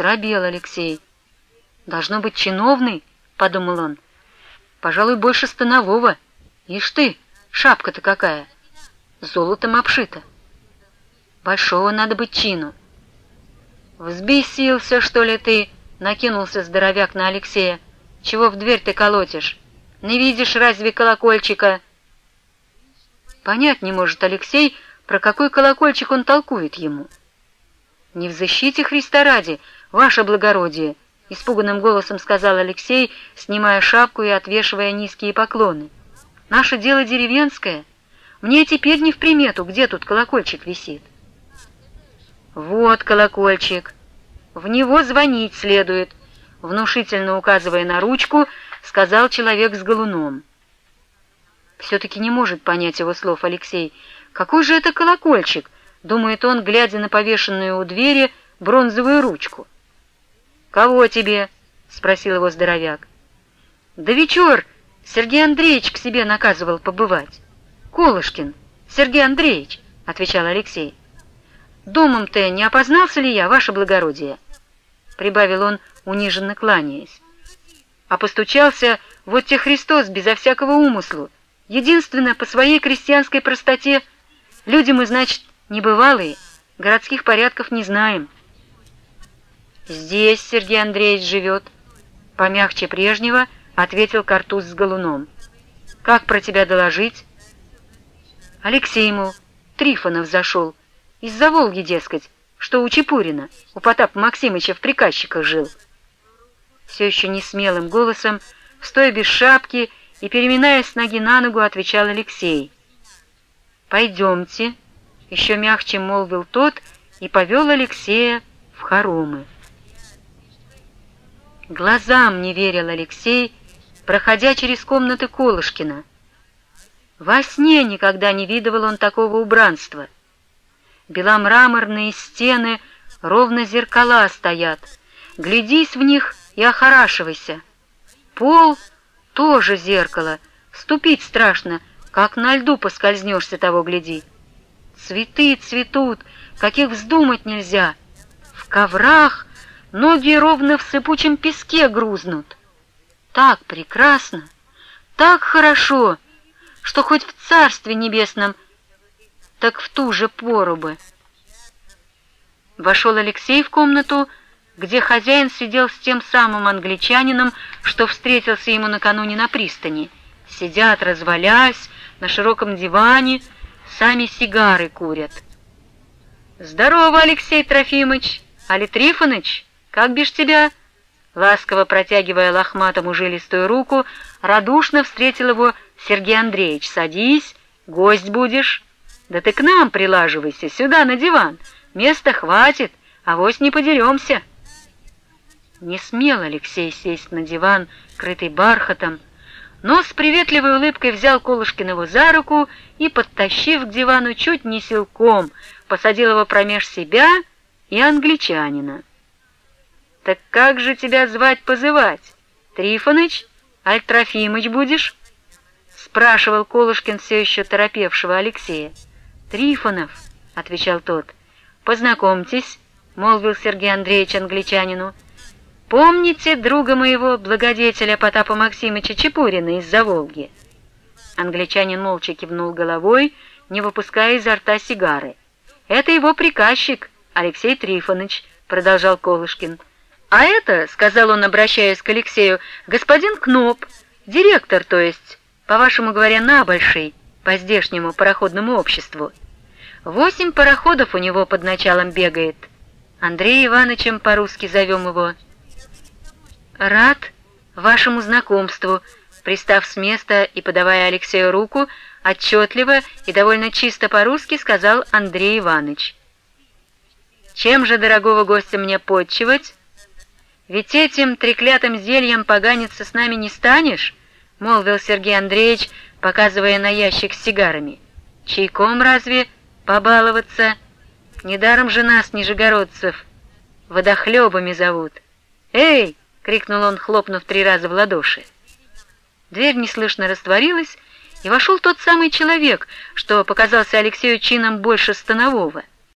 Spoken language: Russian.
Срабел Алексей. «Должно быть чиновный», — подумал он. «Пожалуй, больше станового. Ишь ты, шапка-то какая! Золотом обшита. Большого надо быть чину». «Взбесился, что ли, ты?» — накинулся здоровяк на Алексея. «Чего в дверь ты колотишь? Не видишь разве колокольчика?» Понять не может Алексей, про какой колокольчик он толкует ему. «Не в защите Христа ради, ваше благородие!» — испуганным голосом сказал Алексей, снимая шапку и отвешивая низкие поклоны. «Наше дело деревенское. Мне теперь не в примету, где тут колокольчик висит». «Вот колокольчик. В него звонить следует», — внушительно указывая на ручку, сказал человек с галуном. Все-таки не может понять его слов Алексей. «Какой же это колокольчик?» — думает он, глядя на повешенную у двери бронзовую ручку. «Кого тебе?» — спросил его здоровяк. «Да вечер Сергей Андреевич к себе наказывал побывать». «Колышкин, Сергей Андреевич», — отвечал Алексей. «Домом-то не опознался ли я, ваше благородие?» Прибавил он, униженно кланяясь. А постучался вот те Христос безо всякого умыслу, единственно по своей крестьянской простоте. Люди мы, значит, небывалые, городских порядков не знаем. Здесь Сергей Андреевич живет. Помягче прежнего ответил Картуз с Голуном. Как про тебя доложить? Алексей, мол, Трифонов зашел. Из-за Волги, дескать, что у Чепурина, у Потапа Максимыча в приказчиках жил. Все еще не смелым голосом, стоя без шапки и, переминаясь с ноги на ногу, отвечал Алексей. «Пойдемте», — еще мягче молвил тот и повел Алексея в хоромы. Глазам не верил Алексей, проходя через комнаты Колышкина. Во сне никогда не видывал он такого убранства — беломраморные стены, ровно зеркала стоят. Глядись в них и охорашивайся. Пол — тоже зеркало, ступить страшно, как на льду поскользнешься того гляди. Цветы цветут, каких вздумать нельзя. В коврах ноги ровно в сыпучем песке грузнут. Так прекрасно, так хорошо, что хоть в Царстве Небесном — так в ту же пору бы. Вошел Алексей в комнату, где хозяин сидел с тем самым англичанином, что встретился ему накануне на пристани. Сидят, развалясь, на широком диване, сами сигары курят. «Здорово, Алексей Трофимыч! Али Трифоныч, как бишь тебя?» Ласково протягивая лохматому жилистую руку, радушно встретил его Сергей Андреевич. «Садись, гость будешь». Да ты к нам прилаживайся, сюда, на диван. Места хватит, а вось не подеремся. Не смел Алексей сесть на диван, крытый бархатом, но с приветливой улыбкой взял Колышкиного за руку и, подтащив к дивану чуть не силком, посадил его промеж себя и англичанина. «Так как же тебя звать-позывать? Трифоныч? Аль Трофимыч будешь?» — спрашивал Колышкин все еще торопевшего Алексея. «Трифонов», — отвечал тот. «Познакомьтесь», — молвил Сергей Андреевич англичанину. «Помните друга моего, благодетеля Потапа Максимыча Чепурина из-за Волги?» Англичанин молча кивнул головой, не выпуская изо рта сигары. «Это его приказчик, Алексей Трифонович», — продолжал Колышкин. «А это, — сказал он, обращаясь к Алексею, — господин Кноп, директор, то есть, по-вашему говоря, набольший, по здешнему пароходному обществу. Восемь пароходов у него под началом бегает. Андрей Ивановичем по-русски зовем его. Рад вашему знакомству, пристав с места и подавая Алексею руку, отчетливо и довольно чисто по-русски сказал Андрей Иванович. Чем же дорогого гостя мне подчивать? Ведь этим треклятым зельем поганиться с нами не станешь, молвил Сергей Андреевич, показывая на ящик с сигарами. Чайком разве побаловаться? Недаром же нас, нижегородцев, водохлебами зовут. «Эй!» — крикнул он, хлопнув три раза в ладоши. Дверь неслышно растворилась, и вошел тот самый человек, что показался Алексею чином больше станового.